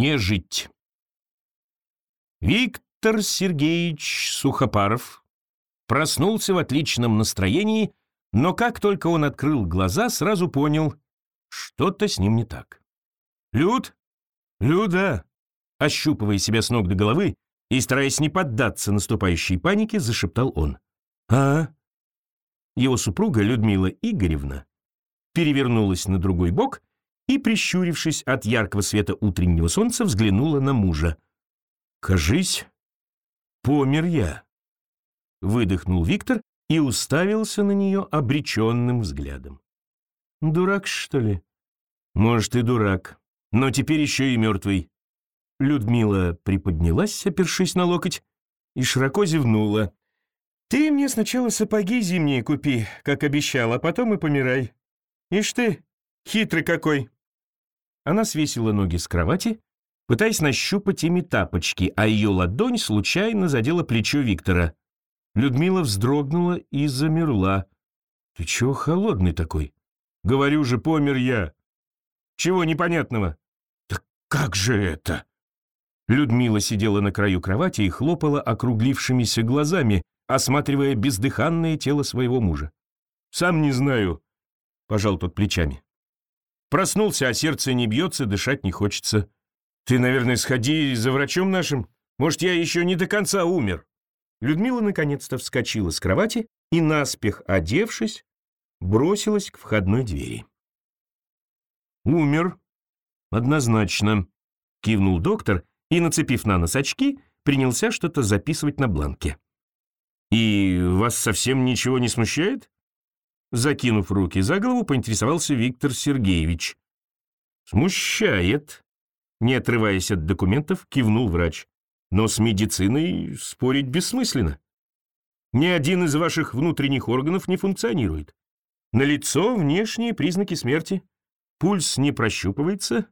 не жить. Виктор Сергеевич Сухопаров проснулся в отличном настроении, но как только он открыл глаза, сразу понял, что-то с ним не так. «Люд? Люда!» Ощупывая себя с ног до головы и стараясь не поддаться наступающей панике, зашептал он. «А?» Его супруга Людмила Игоревна перевернулась на другой бок и, прищурившись от яркого света утреннего солнца, взглянула на мужа. «Кажись, помер я», — выдохнул Виктор и уставился на нее обреченным взглядом. «Дурак, что ли?» «Может, и дурак, но теперь еще и мертвый». Людмила приподнялась, опершись на локоть, и широко зевнула. «Ты мне сначала сапоги зимние купи, как обещал, а потом и помирай. Ишь ты, хитрый какой!» Она свесила ноги с кровати, пытаясь нащупать ими тапочки, а ее ладонь случайно задела плечо Виктора. Людмила вздрогнула и замерла. «Ты чего холодный такой?» «Говорю же, помер я!» «Чего непонятного?» «Так как же это?» Людмила сидела на краю кровати и хлопала округлившимися глазами, осматривая бездыханное тело своего мужа. «Сам не знаю», — пожал тот плечами. Проснулся, а сердце не бьется, дышать не хочется. Ты, наверное, сходи за врачом нашим. Может, я еще не до конца умер. Людмила наконец-то вскочила с кровати и, наспех одевшись, бросилась к входной двери. «Умер. Однозначно», — кивнул доктор и, нацепив на нос очки, принялся что-то записывать на бланке. «И вас совсем ничего не смущает?» Закинув руки за голову, поинтересовался Виктор Сергеевич. «Смущает», — не отрываясь от документов, кивнул врач. «Но с медициной спорить бессмысленно. Ни один из ваших внутренних органов не функционирует. Налицо внешние признаки смерти. Пульс не прощупывается,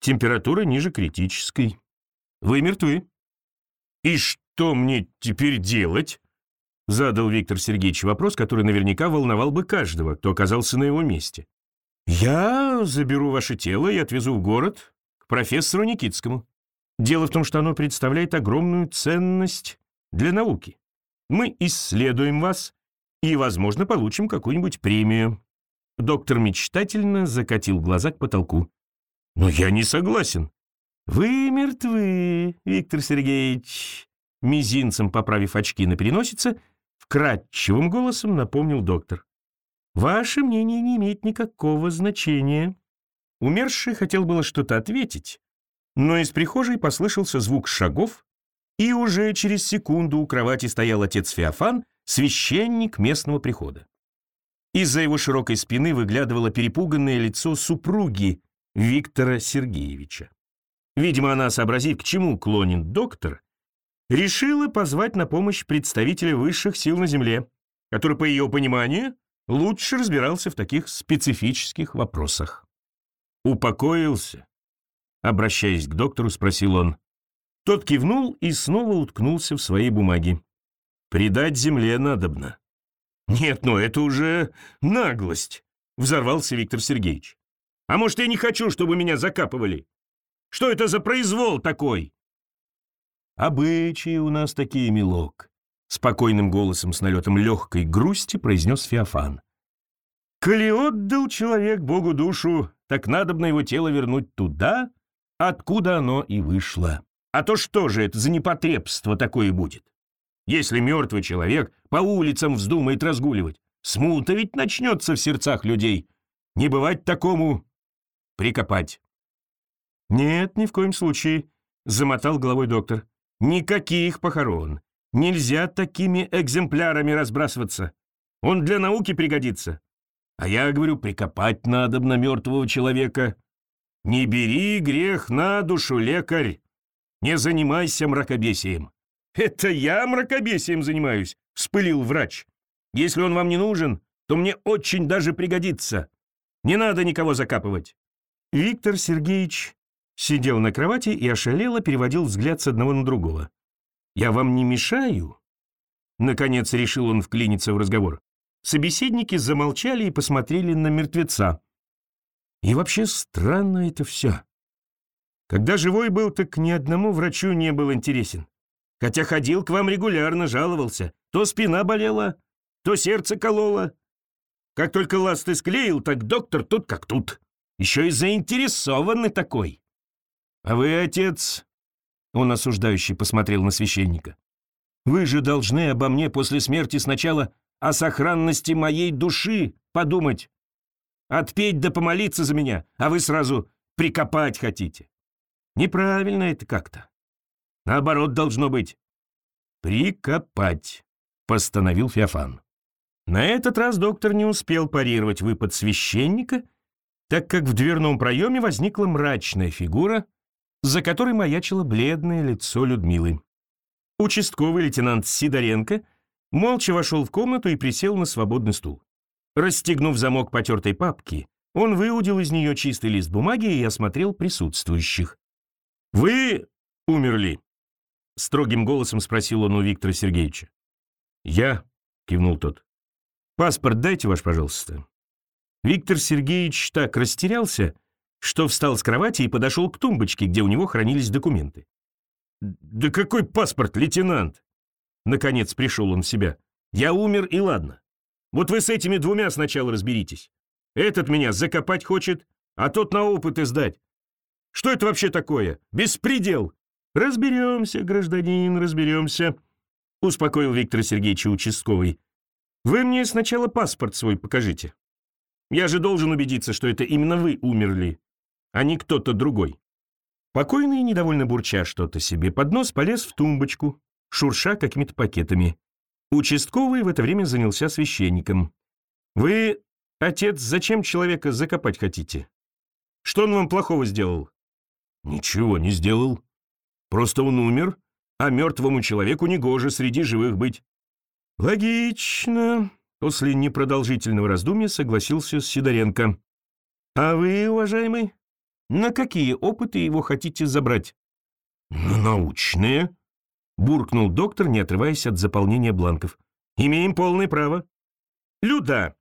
температура ниже критической. Вы мертвы». «И что мне теперь делать?» Задал Виктор Сергеевич вопрос, который наверняка волновал бы каждого, кто оказался на его месте. «Я заберу ваше тело и отвезу в город к профессору Никитскому. Дело в том, что оно представляет огромную ценность для науки. Мы исследуем вас и, возможно, получим какую-нибудь премию». Доктор мечтательно закатил глаза к потолку. «Но я не согласен». «Вы мертвы, Виктор Сергеевич», мизинцем поправив очки на переносице, вкрадчивым голосом напомнил доктор. «Ваше мнение не имеет никакого значения». Умерший хотел было что-то ответить, но из прихожей послышался звук шагов, и уже через секунду у кровати стоял отец Феофан, священник местного прихода. Из-за его широкой спины выглядывало перепуганное лицо супруги Виктора Сергеевича. Видимо, она, сообразив, к чему клонит доктор, решила позвать на помощь представителя высших сил на Земле, который, по ее пониманию, лучше разбирался в таких специфических вопросах. «Упокоился?» Обращаясь к доктору, спросил он. Тот кивнул и снова уткнулся в свои бумаги. «Предать земле надобно». «Нет, ну это уже наглость», — взорвался Виктор Сергеевич. «А может, я не хочу, чтобы меня закапывали? Что это за произвол такой?» «Обычаи у нас такие, милок», — спокойным голосом с налетом легкой грусти произнес Феофан. «Коли отдал человек Богу душу, так надо бы на его тело вернуть туда, откуда оно и вышло. А то что же это за непотребство такое будет? Если мертвый человек по улицам вздумает разгуливать, смута ведь начнется в сердцах людей. Не бывать такому прикопать». «Нет, ни в коем случае», — замотал головой доктор. Никаких похорон. Нельзя такими экземплярами разбрасываться. Он для науки пригодится. А я говорю, прикопать надо на мертвого человека. Не бери грех на душу, лекарь. Не занимайся мракобесием. Это я мракобесием занимаюсь, вспылил врач. Если он вам не нужен, то мне очень даже пригодится. Не надо никого закапывать. Виктор Сергеевич сидел на кровати и ошалело переводил взгляд с одного на другого. «Я вам не мешаю?» Наконец решил он вклиниться в разговор. Собеседники замолчали и посмотрели на мертвеца. И вообще странно это все. Когда живой был, так ни одному врачу не был интересен. Хотя ходил к вам регулярно, жаловался. То спина болела, то сердце кололо. Как только ласты склеил, так доктор тут как тут. Еще и заинтересованный такой. А вы, отец, он осуждающий посмотрел на священника. Вы же должны обо мне после смерти сначала о сохранности моей души подумать. Отпеть да помолиться за меня, а вы сразу прикопать хотите. Неправильно это как-то. Наоборот должно быть. Прикопать, постановил Феофан. На этот раз доктор не успел парировать выпад священника, так как в дверном проеме возникла мрачная фигура, за которой маячило бледное лицо Людмилы. Участковый лейтенант Сидоренко молча вошел в комнату и присел на свободный стул. Расстегнув замок потертой папки, он выудил из нее чистый лист бумаги и осмотрел присутствующих. «Вы умерли?» — строгим голосом спросил он у Виктора Сергеевича. «Я?» — кивнул тот. «Паспорт дайте ваш, пожалуйста». Виктор Сергеевич так растерялся, что встал с кровати и подошел к тумбочке, где у него хранились документы. «Да какой паспорт, лейтенант?» Наконец пришел он в себя. «Я умер, и ладно. Вот вы с этими двумя сначала разберитесь. Этот меня закопать хочет, а тот на опыты сдать. Что это вообще такое? Беспредел!» «Разберемся, гражданин, разберемся», — успокоил Виктор Сергеевич участковый. «Вы мне сначала паспорт свой покажите. Я же должен убедиться, что это именно вы умерли, а не кто-то другой». Покойный, недовольно бурча что-то себе под нос, полез в тумбочку, шурша какими-то пакетами. Участковый в это время занялся священником. «Вы, отец, зачем человека закопать хотите? Что он вам плохого сделал?» «Ничего не сделал. Просто он умер, а мертвому человеку негоже среди живых быть». «Логично», — после непродолжительного раздумья согласился Сидоренко. «А вы, уважаемый, на какие опыты его хотите забрать? На научные, буркнул доктор, не отрываясь от заполнения бланков. Имеем полное право. Люда,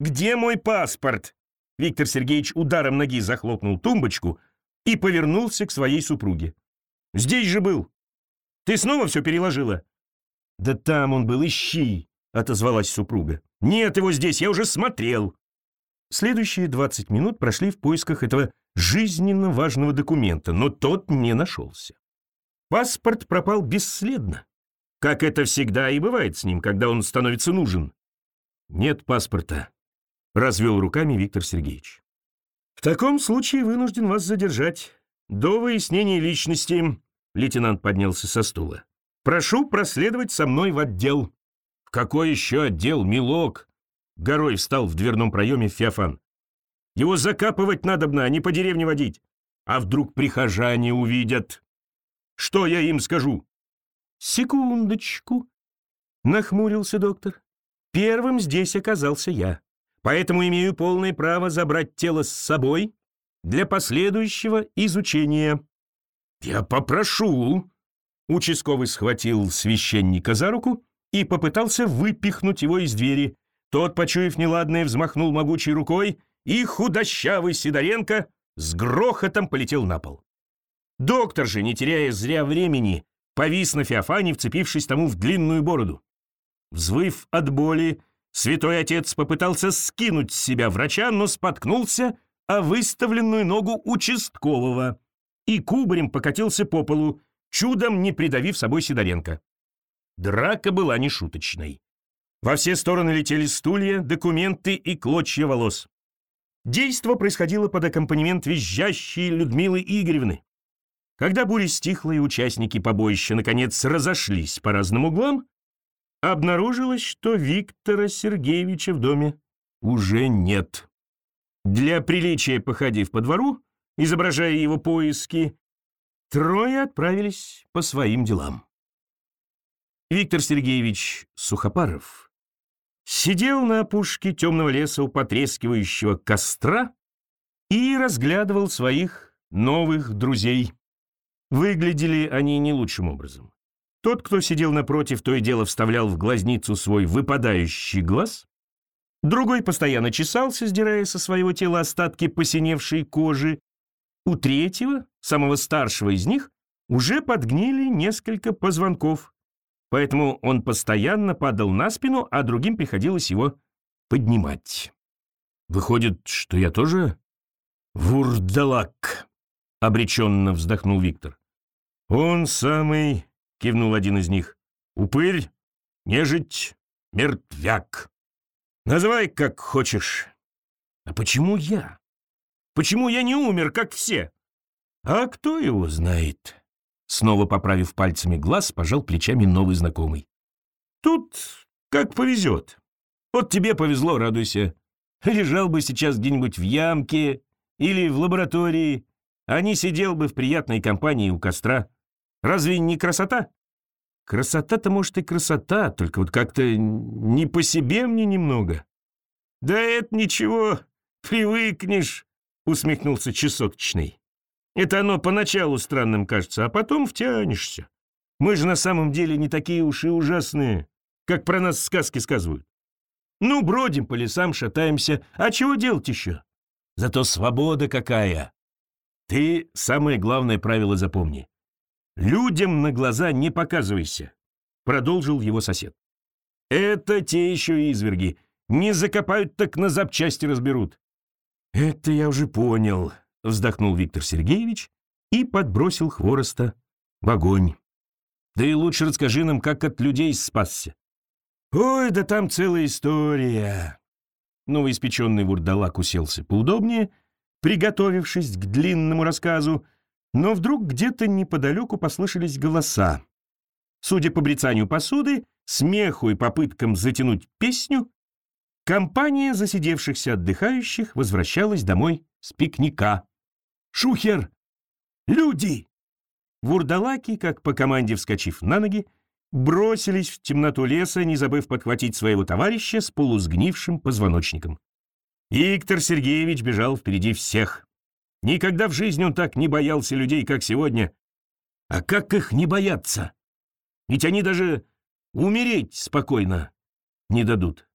где мой паспорт? Виктор Сергеевич ударом ноги захлопнул тумбочку и повернулся к своей супруге. Здесь же был. Ты снова все переложила? Да там он был, ищи, отозвалась супруга. Нет его здесь, я уже смотрел. Следующие 20 минут прошли в поисках этого жизненно важного документа, но тот не нашелся. Паспорт пропал бесследно, как это всегда и бывает с ним, когда он становится нужен. «Нет паспорта», — развел руками Виктор Сергеевич. «В таком случае вынужден вас задержать. До выяснения личности...» Лейтенант поднялся со стула. «Прошу проследовать со мной в отдел». «В какой еще отдел, милок?» Горой встал в дверном проеме Феофан. Его закапывать надобно, а не по деревне водить. А вдруг прихожане увидят? Что я им скажу?» «Секундочку», — нахмурился доктор. «Первым здесь оказался я, поэтому имею полное право забрать тело с собой для последующего изучения». «Я попрошу», — участковый схватил священника за руку и попытался выпихнуть его из двери. Тот, почуяв неладное, взмахнул могучей рукой и худощавый Сидоренко с грохотом полетел на пол. Доктор же, не теряя зря времени, повис на Феофане, вцепившись тому в длинную бороду. Взвыв от боли, святой отец попытался скинуть с себя врача, но споткнулся о выставленную ногу участкового и кубарем покатился по полу, чудом не придавив собой Сидоренко. Драка была нешуточной. Во все стороны летели стулья, документы и клочья волос. Действо происходило под аккомпанемент визжащей Людмилы Игоревны. Когда буря стихла и участники побоища наконец разошлись по разным углам, обнаружилось, что Виктора Сергеевича в доме уже нет. Для приличия походив по двору, изображая его поиски, трое отправились по своим делам. Виктор Сергеевич Сухопаров — сидел на опушке темного леса у потрескивающего костра и разглядывал своих новых друзей. Выглядели они не лучшим образом. Тот, кто сидел напротив, то и дело вставлял в глазницу свой выпадающий глаз. Другой постоянно чесался, сдирая со своего тела остатки посиневшей кожи. У третьего, самого старшего из них, уже подгнили несколько позвонков, поэтому он постоянно падал на спину, а другим приходилось его поднимать. «Выходит, что я тоже вурдалак», — обреченно вздохнул Виктор. «Он самый», — кивнул один из них, — «упырь, нежить, мертвяк. Называй как хочешь». «А почему я? Почему я не умер, как все?» «А кто его знает?» Снова поправив пальцами глаз, пожал плечами новый знакомый. «Тут как повезет. Вот тебе повезло, радуйся. Лежал бы сейчас где-нибудь в ямке или в лаборатории, а не сидел бы в приятной компании у костра. Разве не красота?» «Красота-то, может, и красота, только вот как-то не по себе мне немного». «Да это ничего, привыкнешь», — усмехнулся чесоточный. Это оно поначалу странным кажется, а потом втянешься. Мы же на самом деле не такие уж и ужасные, как про нас сказки сказывают. Ну, бродим по лесам, шатаемся, а чего делать еще? Зато свобода какая! Ты самое главное правило запомни. Людям на глаза не показывайся, продолжил его сосед. Это те еще изверги. Не закопают, так на запчасти разберут. Это я уже понял, вздохнул Виктор Сергеевич и подбросил хвороста в огонь. Да и лучше расскажи нам, как от людей спасся. Ой, да там целая история. Новоиспеченный вурдалак уселся поудобнее, приготовившись к длинному рассказу, но вдруг где-то неподалеку послышались голоса. Судя по брецанию посуды, смеху и попыткам затянуть песню, компания засидевшихся отдыхающих возвращалась домой с пикника. Шухер! Люди!» Вурдалаки, как по команде вскочив на ноги, бросились в темноту леса, не забыв подхватить своего товарища с полусгнившим позвоночником. Виктор Сергеевич бежал впереди всех. Никогда в жизни он так не боялся людей, как сегодня. А как их не бояться? Ведь они даже умереть спокойно не дадут.